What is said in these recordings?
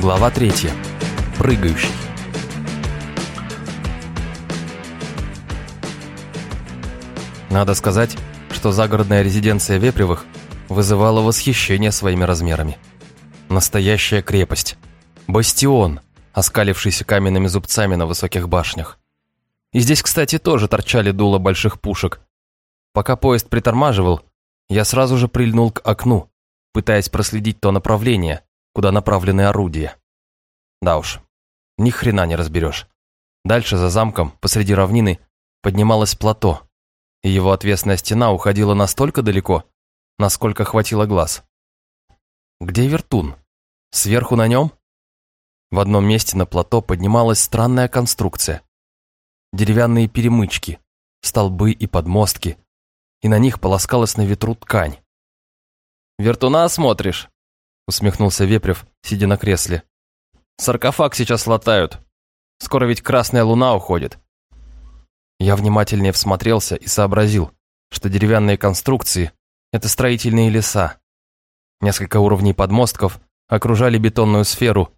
Глава третья. Прыгающий. Надо сказать, что загородная резиденция Вепревых вызывала восхищение своими размерами. Настоящая крепость. Бастион, оскалившийся каменными зубцами на высоких башнях. И здесь, кстати, тоже торчали дула больших пушек. Пока поезд притормаживал, я сразу же прильнул к окну, пытаясь проследить то направление, куда направлены орудия. Да уж, ни хрена не разберешь. Дальше за замком, посреди равнины, поднималось плато, и его отвесная стена уходила настолько далеко, насколько хватило глаз. Где Вертун? Сверху на нем? В одном месте на плато поднималась странная конструкция. Деревянные перемычки, столбы и подмостки, и на них полоскалась на ветру ткань. «Вертуна смотришь?» Усмехнулся Вепрев, сидя на кресле. «Саркофаг сейчас латают. Скоро ведь красная луна уходит». Я внимательнее всмотрелся и сообразил, что деревянные конструкции – это строительные леса. Несколько уровней подмостков окружали бетонную сферу,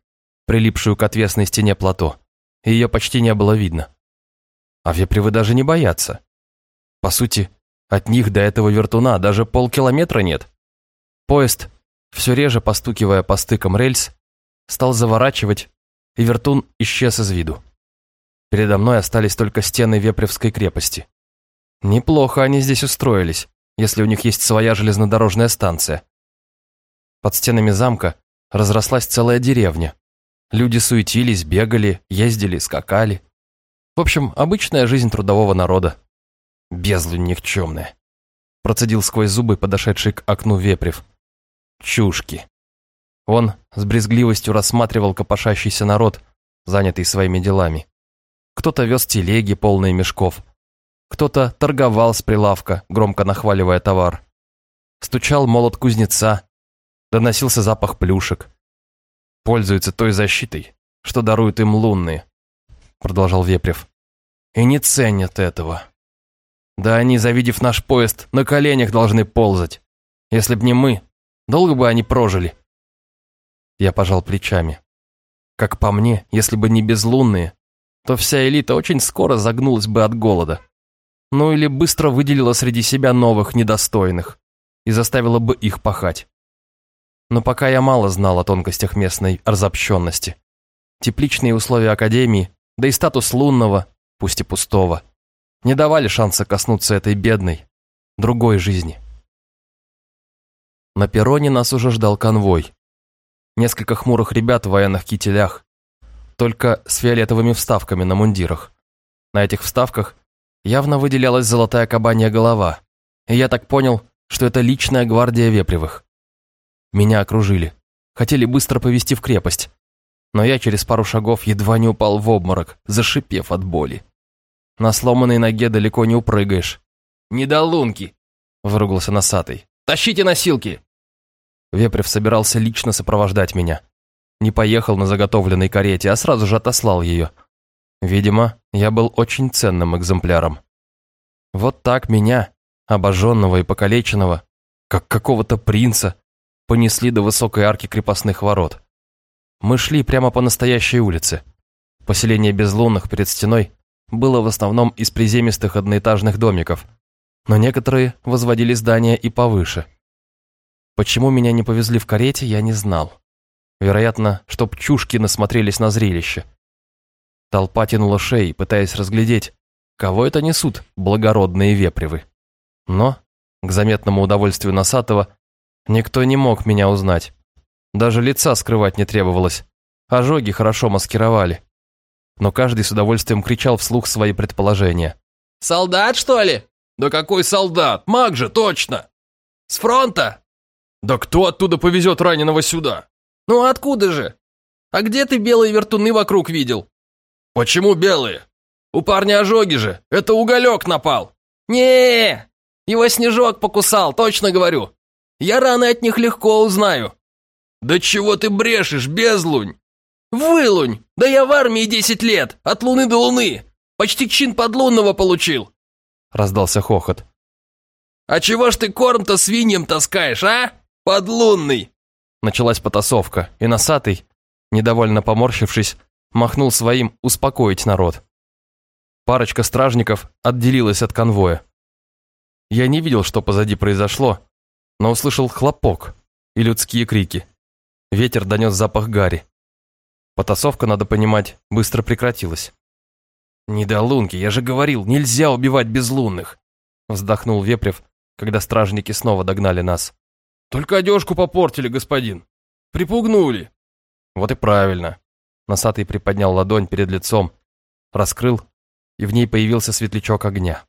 прилипшую к отвесной стене плато, и ее почти не было видно. А вепревы даже не боятся. По сути, от них до этого вертуна даже полкилометра нет. Поезд все реже постукивая по стыкам рельс, стал заворачивать, и вертун исчез из виду. Передо мной остались только стены Вепревской крепости. Неплохо они здесь устроились, если у них есть своя железнодорожная станция. Под стенами замка разрослась целая деревня. Люди суетились, бегали, ездили, скакали. В общем, обычная жизнь трудового народа. Безлунь никчемная. Процедил сквозь зубы подошедший к окну Вепрев. Чушки. Он с брезгливостью рассматривал копошащийся народ, занятый своими делами. Кто-то вез телеги, полные мешков. Кто-то торговал с прилавка, громко нахваливая товар. Стучал молот кузнеца. Доносился запах плюшек. Пользуются той защитой, что даруют им лунные, продолжал Вепрев. И не ценят этого. Да они, завидев наш поезд, на коленях должны ползать. Если б не мы, Долго бы они прожили?» Я пожал плечами. Как по мне, если бы не безлунные, то вся элита очень скоро загнулась бы от голода. Ну или быстро выделила среди себя новых недостойных и заставила бы их пахать. Но пока я мало знал о тонкостях местной разобщенности. Тепличные условия Академии, да и статус лунного, пусть и пустого, не давали шанса коснуться этой бедной, другой жизни. На перроне нас уже ждал конвой. Несколько хмурых ребят в военных кителях, только с фиолетовыми вставками на мундирах. На этих вставках явно выделялась золотая кабанья голова, и я так понял, что это личная гвардия Вепревых. Меня окружили, хотели быстро повести в крепость, но я через пару шагов едва не упал в обморок, зашипев от боли. На сломанной ноге далеко не упрыгаешь. «Недолунки!» – выругался носатый. Тащите носилки!» Вепрев собирался лично сопровождать меня. Не поехал на заготовленной карете, а сразу же отослал ее. Видимо, я был очень ценным экземпляром. Вот так меня, обожженного и покалеченного, как какого-то принца, понесли до высокой арки крепостных ворот. Мы шли прямо по настоящей улице. Поселение безлунных перед стеной было в основном из приземистых одноэтажных домиков – но некоторые возводили здания и повыше. Почему меня не повезли в карете, я не знал. Вероятно, чтоб чушки насмотрелись на зрелище. Толпа тянула шеи, пытаясь разглядеть, кого это несут благородные вепривы. Но, к заметному удовольствию Носатого, никто не мог меня узнать. Даже лица скрывать не требовалось. Ожоги хорошо маскировали. Но каждый с удовольствием кричал вслух свои предположения. «Солдат, что ли?» «Да какой солдат? Маг же, точно!» «С фронта?» «Да кто оттуда повезет раненого сюда?» «Ну откуда же? А где ты белые вертуны вокруг видел?» «Почему белые? У парня ожоги же, это уголек напал!» не его снежок покусал, точно говорю. Я раны от них легко узнаю». «Да чего ты брешешь, безлунь?» «Вылунь! Да я в армии десять лет, от луны до луны. Почти чин подлунного получил. – раздался хохот. «А чего ж ты корм-то свиньям таскаешь, а? Подлунный!» Началась потасовка, и носатый, недовольно поморщившись, махнул своим успокоить народ. Парочка стражников отделилась от конвоя. Я не видел, что позади произошло, но услышал хлопок и людские крики. Ветер донес запах гари. Потасовка, надо понимать, быстро прекратилась. «Недолунки, я же говорил, нельзя убивать безлунных!» Вздохнул Вепрев, когда стражники снова догнали нас. «Только одежку попортили, господин. Припугнули». «Вот и правильно». Носатый приподнял ладонь перед лицом, раскрыл, и в ней появился светлячок огня.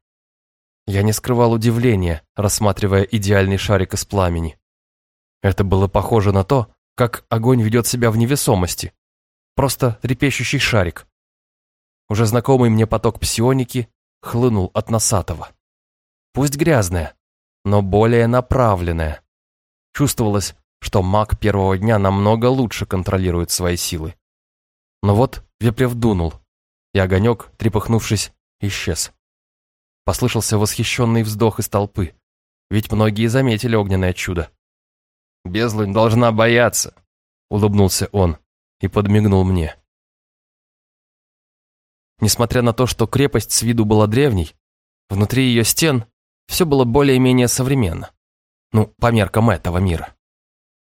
Я не скрывал удивления, рассматривая идеальный шарик из пламени. Это было похоже на то, как огонь ведет себя в невесомости. Просто трепещущий шарик. Уже знакомый мне поток псионики хлынул от носатого. Пусть грязная, но более направленная. Чувствовалось, что маг первого дня намного лучше контролирует свои силы. Но вот Вепрев дунул, и огонек, трепыхнувшись, исчез. Послышался восхищенный вздох из толпы, ведь многие заметили огненное чудо. «Безлунь должна бояться», — улыбнулся он и подмигнул мне. Несмотря на то, что крепость с виду была древней, внутри ее стен все было более-менее современно. Ну, по меркам этого мира.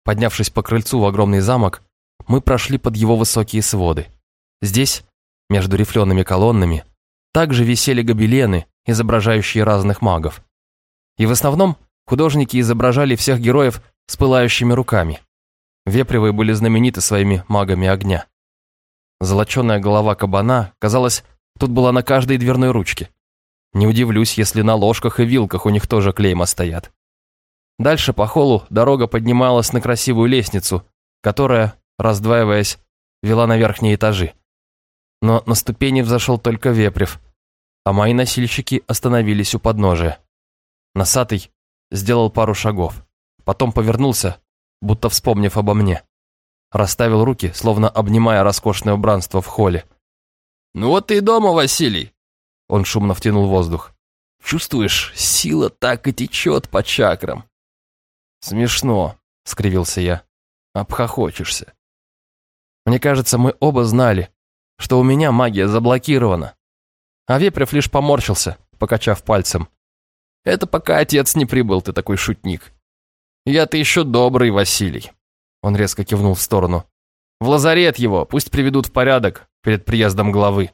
Поднявшись по крыльцу в огромный замок, мы прошли под его высокие своды. Здесь, между рифлеными колоннами, также висели гобелены, изображающие разных магов. И в основном художники изображали всех героев с пылающими руками. Вепревые были знамениты своими магами огня. Золоченая голова кабана, казалось, тут была на каждой дверной ручке. Не удивлюсь, если на ложках и вилках у них тоже клейма стоят. Дальше по холлу дорога поднималась на красивую лестницу, которая, раздваиваясь, вела на верхние этажи. Но на ступени взошел только Вепрев, а мои носильщики остановились у подножия. Носатый сделал пару шагов, потом повернулся, будто вспомнив обо мне. Расставил руки, словно обнимая роскошное убранство в холле. «Ну вот ты и дома, Василий!» Он шумно втянул воздух. «Чувствуешь, сила так и течет по чакрам. «Смешно», — скривился я. «Обхохочешься». Мне кажется, мы оба знали, что у меня магия заблокирована. А Вепрев лишь поморщился, покачав пальцем. «Это пока отец не прибыл, ты такой шутник. Я-то еще добрый, Василий». Он резко кивнул в сторону. «В лазарет его, пусть приведут в порядок перед приездом главы».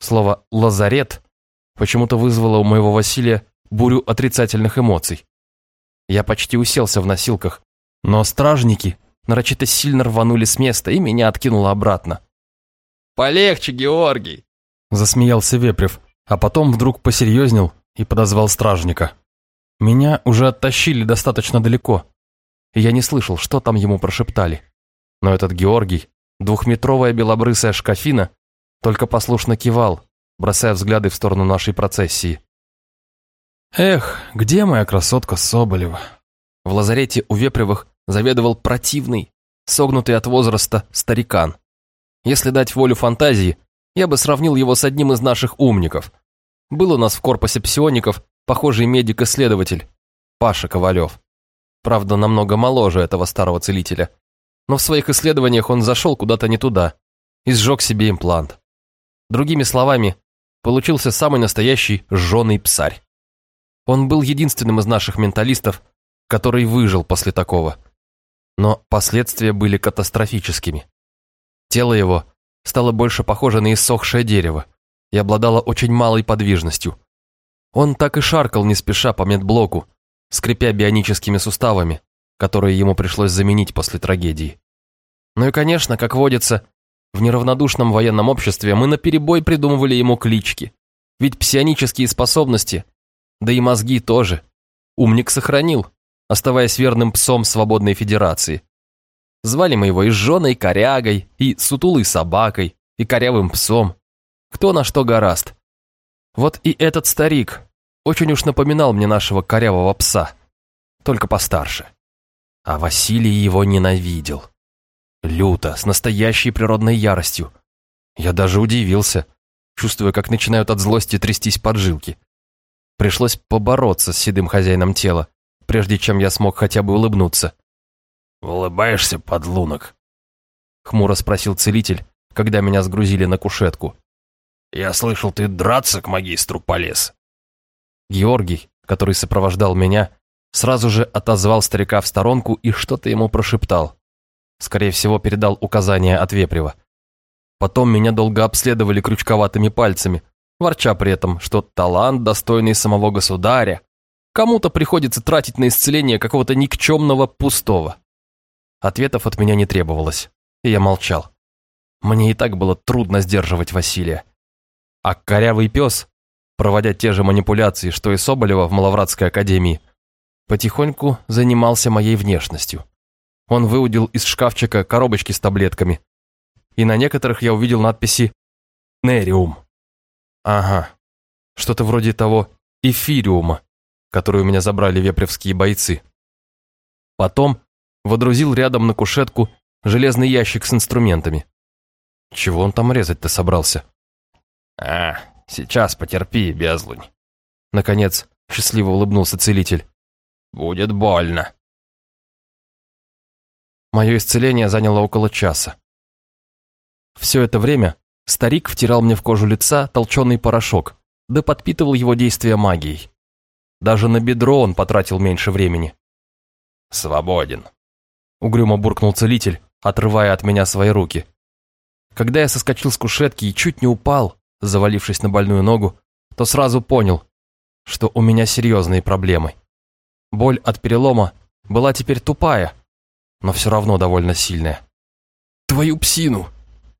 Слово «лазарет» почему-то вызвало у моего Василия бурю отрицательных эмоций. Я почти уселся в носилках, но стражники нарочито сильно рванули с места и меня откинуло обратно. «Полегче, Георгий!» Засмеялся Вепрев, а потом вдруг посерьезнел и подозвал стражника. Меня уже оттащили достаточно далеко, и я не слышал, что там ему прошептали. Но этот Георгий, двухметровая белобрысая шкафина, только послушно кивал, бросая взгляды в сторону нашей процессии. Эх, где моя красотка Соболева? В лазарете у Вепревых заведовал противный, согнутый от возраста старикан. Если дать волю фантазии, я бы сравнил его с одним из наших умников. Был у нас в корпусе псиоников похожий медик-исследователь, Паша Ковалев. Правда, намного моложе этого старого целителя. Но в своих исследованиях он зашел куда-то не туда и сжег себе имплант. Другими словами, получился самый настоящий жженый псарь. Он был единственным из наших менталистов, который выжил после такого. Но последствия были катастрофическими. Тело его стало больше похоже на иссохшее дерево и обладало очень малой подвижностью. Он так и шаркал не спеша по медблоку, скрипя бионическими суставами, которые ему пришлось заменить после трагедии. Ну и, конечно, как водится, в неравнодушном военном обществе мы наперебой придумывали ему клички, ведь псионические способности да и мозги тоже. Умник сохранил, оставаясь верным псом свободной федерации. Звали мы его и жженой корягой, и сутулой собакой, и корявым псом. Кто на что гораст. Вот и этот старик очень уж напоминал мне нашего корявого пса, только постарше. А Василий его ненавидел. Люто, с настоящей природной яростью. Я даже удивился, чувствуя, как начинают от злости трястись поджилки. Пришлось побороться с седым хозяином тела, прежде чем я смог хотя бы улыбнуться. «Улыбаешься, подлунок?» хмуро спросил целитель, когда меня сгрузили на кушетку. «Я слышал, ты драться к магистру полез». Георгий, который сопровождал меня, сразу же отозвал старика в сторонку и что-то ему прошептал. Скорее всего, передал указания от Вепрева. Потом меня долго обследовали крючковатыми пальцами, ворча при этом, что талант, достойный самого государя, кому-то приходится тратить на исцеление какого-то никчемного пустого. Ответов от меня не требовалось, и я молчал. Мне и так было трудно сдерживать Василия. А корявый пес, проводя те же манипуляции, что и Соболева в Маловратской академии, потихоньку занимался моей внешностью. Он выудил из шкафчика коробочки с таблетками, и на некоторых я увидел надписи «Нериум». Ага, что-то вроде того эфириума, который у меня забрали вепревские бойцы. Потом водрузил рядом на кушетку железный ящик с инструментами. Чего он там резать-то собрался? «А, сейчас потерпи, безлунь». Наконец, счастливо улыбнулся целитель. «Будет больно». Мое исцеление заняло около часа. Все это время старик втирал мне в кожу лица толченый порошок, да подпитывал его действия магией. Даже на бедро он потратил меньше времени. «Свободен», — угрюмо буркнул целитель, отрывая от меня свои руки. Когда я соскочил с кушетки и чуть не упал, завалившись на больную ногу, то сразу понял, что у меня серьезные проблемы. Боль от перелома была теперь тупая, но все равно довольно сильная. «Твою псину!»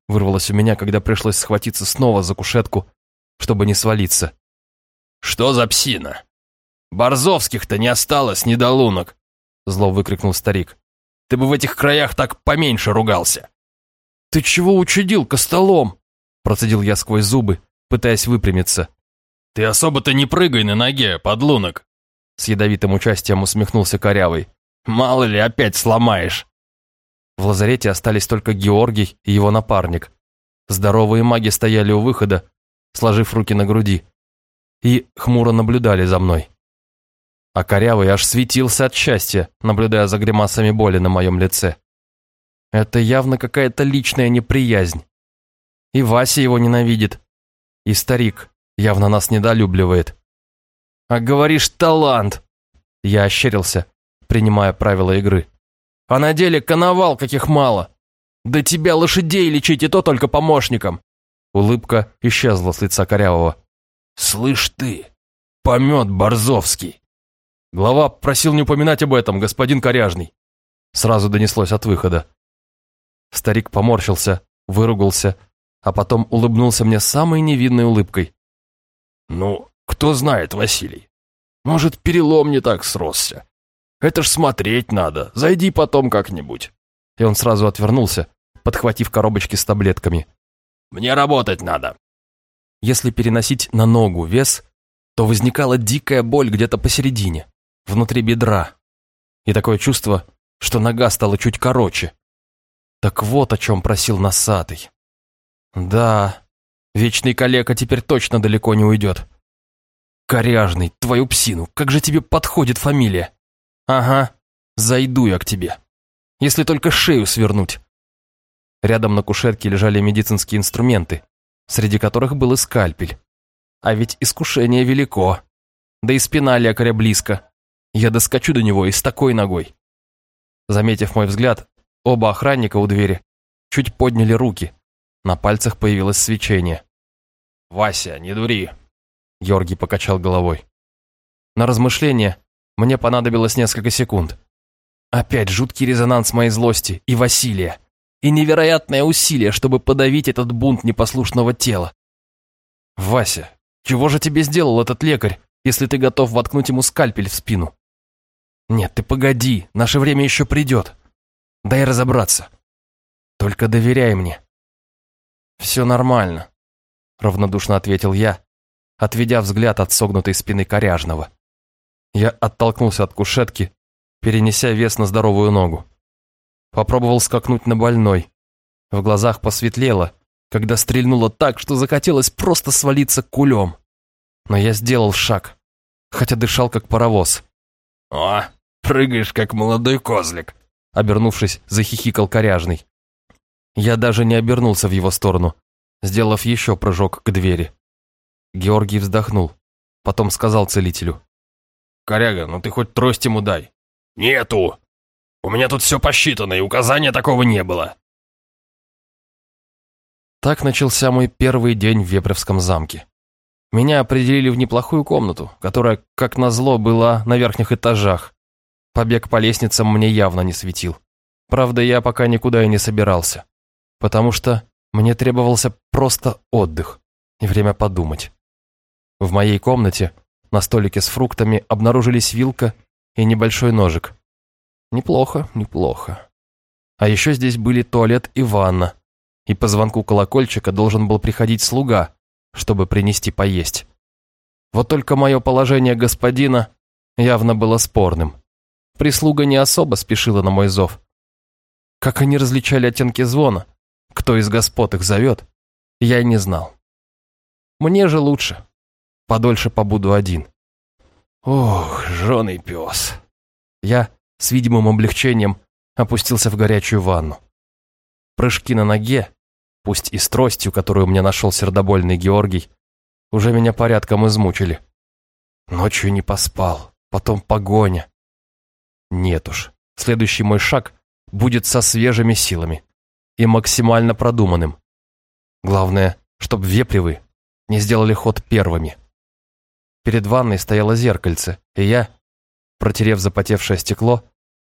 Вырвалось у меня, когда пришлось схватиться снова за кушетку, чтобы не свалиться. «Что за псина? Борзовских-то не осталось недолунок!» Зло выкрикнул старик. «Ты бы в этих краях так поменьше ругался!» «Ты чего учудил, костолом?» Процедил я сквозь зубы, пытаясь выпрямиться. «Ты особо-то не прыгай на ноге, подлунок!» С ядовитым участием усмехнулся Корявый. «Мало ли опять сломаешь!» В лазарете остались только Георгий и его напарник. Здоровые маги стояли у выхода, сложив руки на груди, и хмуро наблюдали за мной. А корявый аж светился от счастья, наблюдая за гримасами боли на моем лице. Это явно какая-то личная неприязнь. И Вася его ненавидит. И старик явно нас недолюбливает. А говоришь, талант! Я ощерился, принимая правила игры. А на деле коновал каких мало. Да тебя лошадей лечить и то только помощником. Улыбка исчезла с лица Корявого. «Слышь ты, помет Борзовский!» Глава просил не упоминать об этом, господин Коряжный. Сразу донеслось от выхода. Старик поморщился, выругался, а потом улыбнулся мне самой невинной улыбкой. «Ну, кто знает, Василий. Может, перелом не так сросся. Это ж смотреть надо. Зайди потом как-нибудь». И он сразу отвернулся, подхватив коробочки с таблетками. «Мне работать надо». Если переносить на ногу вес, то возникала дикая боль где-то посередине, внутри бедра. И такое чувство, что нога стала чуть короче. Так вот о чем просил носатый. Да, вечный калека теперь точно далеко не уйдет. Коряжный, твою псину, как же тебе подходит фамилия? Ага, зайду я к тебе. Если только шею свернуть. Рядом на кушетке лежали медицинские инструменты, среди которых был и скальпель. А ведь искушение велико. Да и спина лекаря близко. Я доскочу до него и с такой ногой. Заметив мой взгляд, оба охранника у двери чуть подняли руки. На пальцах появилось свечение. «Вася, не дури!» Георгий покачал головой. На размышление мне понадобилось несколько секунд. Опять жуткий резонанс моей злости и Василия. И невероятное усилие, чтобы подавить этот бунт непослушного тела. «Вася, чего же тебе сделал этот лекарь, если ты готов воткнуть ему скальпель в спину?» «Нет, ты погоди, наше время еще придет. Дай разобраться. Только доверяй мне». «Все нормально», — равнодушно ответил я, отведя взгляд от согнутой спины коряжного. Я оттолкнулся от кушетки, перенеся вес на здоровую ногу. Попробовал скакнуть на больной. В глазах посветлело, когда стрельнуло так, что захотелось просто свалиться кулем. Но я сделал шаг, хотя дышал как паровоз. «О, прыгаешь, как молодой козлик», обернувшись, захихикал коряжный. Я даже не обернулся в его сторону, сделав еще прыжок к двери. Георгий вздохнул, потом сказал целителю. «Коряга, ну ты хоть трость ему дай». «Нету! У меня тут все посчитано, и указания такого не было». Так начался мой первый день в Вепревском замке. Меня определили в неплохую комнату, которая, как назло, была на верхних этажах. Побег по лестницам мне явно не светил. Правда, я пока никуда и не собирался, потому что мне требовался просто отдых и время подумать. В моей комнате на столике с фруктами обнаружились вилка и небольшой ножик. Неплохо, неплохо. А еще здесь были туалет и ванна, и по звонку колокольчика должен был приходить слуга, чтобы принести поесть. Вот только мое положение господина явно было спорным. Прислуга не особо спешила на мой зов. Как они различали оттенки звона, кто из господ их зовет, я не знал. Мне же лучше. Подольше побуду один. Ох, жженый пес. Я с видимым облегчением опустился в горячую ванну. Прыжки на ноге пусть и с тростью, которую мне нашел сердобольный Георгий, уже меня порядком измучили. Ночью не поспал, потом погоня. Нет уж, следующий мой шаг будет со свежими силами и максимально продуманным. Главное, чтобы вепривы не сделали ход первыми. Перед ванной стояло зеркальце, и я, протерев запотевшее стекло,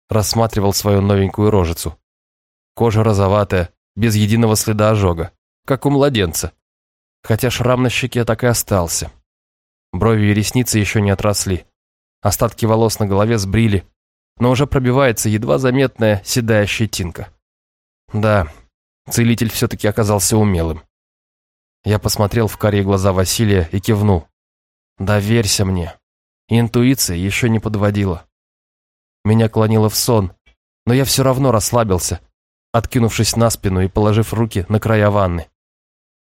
рассматривал свою новенькую рожицу. Кожа розоватая, без единого следа ожога, как у младенца. Хотя шрам на щеке так и остался. Брови и ресницы еще не отросли. Остатки волос на голове сбрили, но уже пробивается едва заметная седая щетинка. Да, целитель все-таки оказался умелым. Я посмотрел в карие глаза Василия и кивнул. «Доверься мне». Интуиция еще не подводила. Меня клонило в сон, но я все равно расслабился, откинувшись на спину и положив руки на края ванны.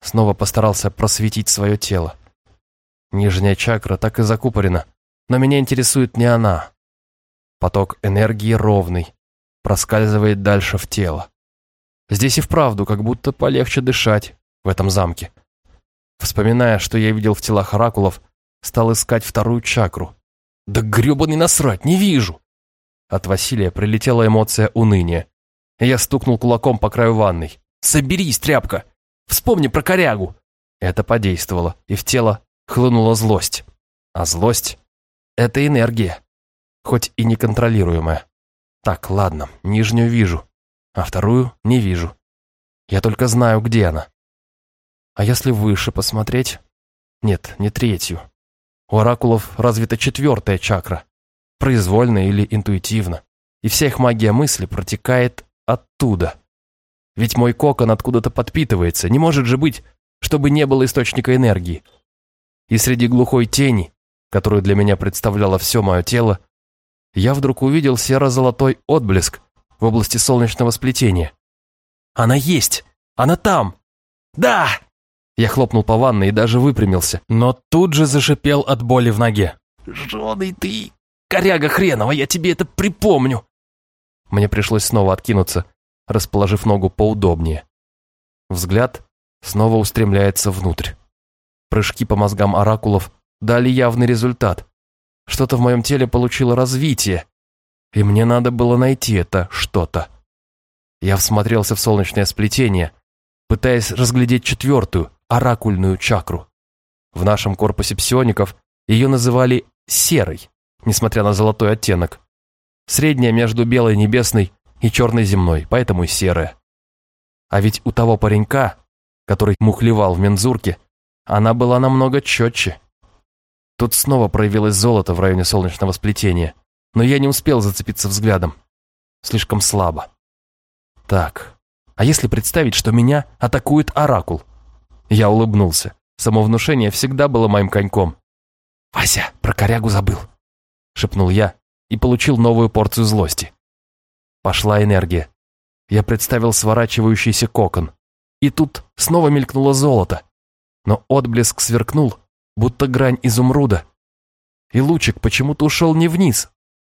Снова постарался просветить свое тело. Нижняя чакра так и закупорена, но меня интересует не она. Поток энергии ровный, проскальзывает дальше в тело. Здесь и вправду как будто полегче дышать в этом замке. Вспоминая, что я видел в телах оракулов, стал искать вторую чакру. Да гребаный насрать, не вижу! От Василия прилетела эмоция уныния. Я стукнул кулаком по краю ванной. «Соберись, тряпка! Вспомни про корягу!» Это подействовало, и в тело хлынула злость. А злость — это энергия, хоть и неконтролируемая. Так, ладно, нижнюю вижу, а вторую не вижу. Я только знаю, где она. А если выше посмотреть? Нет, не третью. У оракулов развита четвертая чакра, произвольно или интуитивно, и вся их магия мысли протекает оттуда. Ведь мой кокон откуда-то подпитывается, не может же быть, чтобы не было источника энергии. И среди глухой тени, которую для меня представляло все мое тело, я вдруг увидел серо-золотой отблеск в области солнечного сплетения. Она есть! Она там! Да! Я хлопнул по ванной и даже выпрямился, но тут же зашипел от боли в ноге. «Жженый ты! Коряга хренова, я тебе это припомню!» Мне пришлось снова откинуться, расположив ногу поудобнее. Взгляд снова устремляется внутрь. Прыжки по мозгам оракулов дали явный результат. Что-то в моем теле получило развитие, и мне надо было найти это что-то. Я всмотрелся в солнечное сплетение, пытаясь разглядеть четвертую, оракульную чакру. В нашем корпусе псиоников ее называли «серой», несмотря на золотой оттенок. Средняя между белой небесной и черной земной, поэтому и серая. А ведь у того паренька, который мухлевал в мензурке, она была намного четче. Тут снова проявилось золото в районе солнечного сплетения, но я не успел зацепиться взглядом. Слишком слабо. Так, а если представить, что меня атакует оракул? Я улыбнулся. Самовнушение всегда было моим коньком. «Вася, про корягу забыл», — шепнул я, и получил новую порцию злости. Пошла энергия. Я представил сворачивающийся кокон. И тут снова мелькнуло золото. Но отблеск сверкнул, будто грань изумруда. И лучик почему-то ушел не вниз,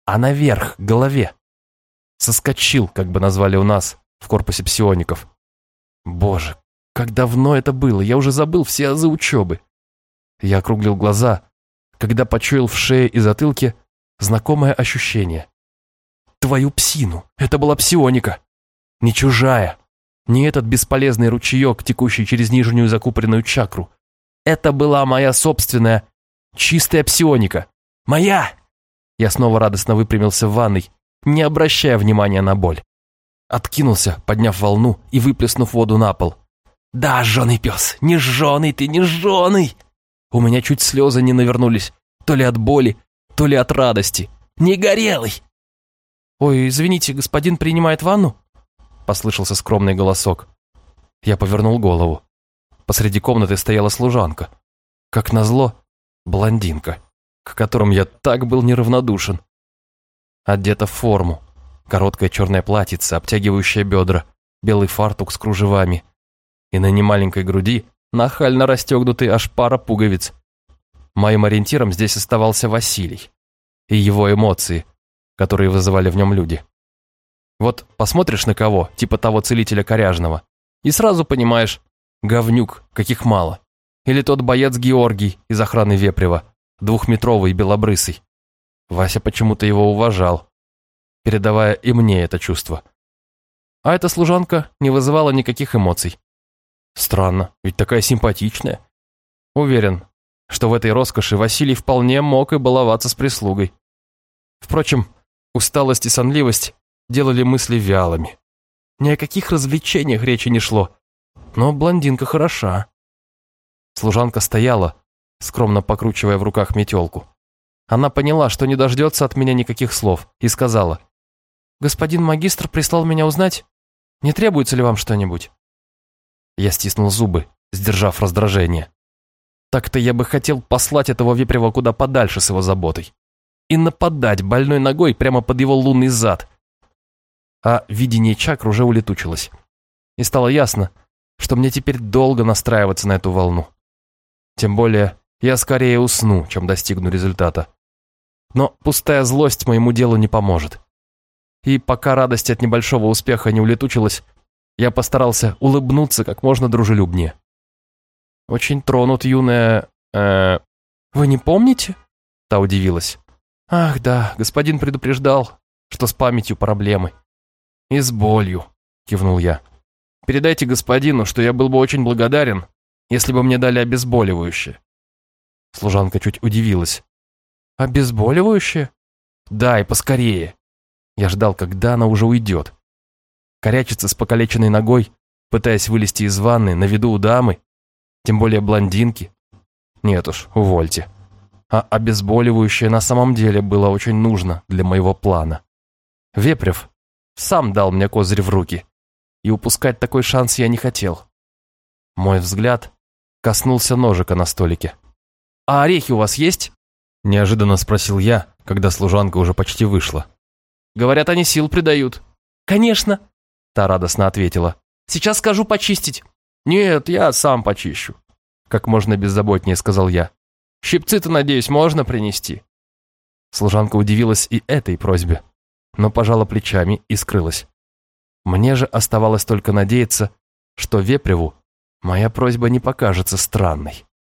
а наверх, к голове. Соскочил, как бы назвали у нас, в корпусе псиоников. Боже, как давно это было, я уже забыл все азы учебы. Я округлил глаза, когда почуял в шее и затылке знакомое ощущение. Твою псину, это была псионика. Не чужая, не этот бесполезный ручеек, текущий через нижнюю закупоренную чакру. Это была моя собственная, чистая псионика. Моя! Я снова радостно выпрямился в ванной, не обращая внимания на боль. Откинулся, подняв волну и выплеснув воду на пол. «Да, жженый пес, не жженый ты, не жженый!» У меня чуть слезы не навернулись, то ли от боли, то ли от радости. «Не горелый!» «Ой, извините, господин принимает ванну?» Послышался скромный голосок. Я повернул голову. Посреди комнаты стояла служанка. Как назло, блондинка, к которым я так был неравнодушен. Одета в форму. Короткое черное платьице, обтягивающее бедра, белый фартук с кружевами. И на немаленькой груди нахально расстегнутый аж пара пуговиц. Моим ориентиром здесь оставался Василий и его эмоции, которые вызывали в нем люди. Вот посмотришь на кого, типа того целителя коряжного, и сразу понимаешь, говнюк, каких мало. Или тот боец Георгий из охраны Вепрева, двухметровый белобрысый. Вася почему-то его уважал, передавая и мне это чувство. А эта служанка не вызывала никаких эмоций. Странно, ведь такая симпатичная. Уверен, что в этой роскоши Василий вполне мог и баловаться с прислугой. Впрочем, усталость и сонливость делали мысли вялыми. Ни о каких развлечениях речи не шло. Но блондинка хороша. Служанка стояла, скромно покручивая в руках метелку. Она поняла, что не дождется от меня никаких слов, и сказала, «Господин магистр прислал меня узнать, не требуется ли вам что-нибудь?» Я стиснул зубы, сдержав раздражение. Так-то я бы хотел послать этого вепрева куда подальше с его заботой. И нападать больной ногой прямо под его лунный зад. А видение чакр уже улетучилось. И стало ясно, что мне теперь долго настраиваться на эту волну. Тем более, я скорее усну, чем достигну результата. Но пустая злость моему делу не поможет. И пока радость от небольшого успеха не улетучилась, я постарался улыбнуться как можно дружелюбнее. Очень тронут юная... Э, «Вы не помните?» Та удивилась. «Ах, да, господин предупреждал, что с памятью проблемы». «И с болью», кивнул я. «Передайте господину, что я был бы очень благодарен, если бы мне дали обезболивающее». Служанка чуть удивилась. «Обезболивающее?» «Да, и поскорее». Я ждал, когда она уже уйдет корячится с покалеченной ногой, пытаясь вылезти из ванны на виду у дамы, тем более блондинки. Нет уж, увольте. А обезболивающее на самом деле было очень нужно для моего плана. Вепрев сам дал мне козырь в руки, и упускать такой шанс я не хотел. Мой взгляд коснулся ножика на столике. «А орехи у вас есть?» Неожиданно спросил я, когда служанка уже почти вышла. «Говорят, они сил придают». «Конечно», Та радостно ответила. «Сейчас скажу почистить». «Нет, я сам почищу», — как можно беззаботнее сказал я. «Щипцы-то, надеюсь, можно принести?» Служанка удивилась и этой просьбе, но пожала плечами и скрылась. Мне же оставалось только надеяться, что Вепреву моя просьба не покажется странной.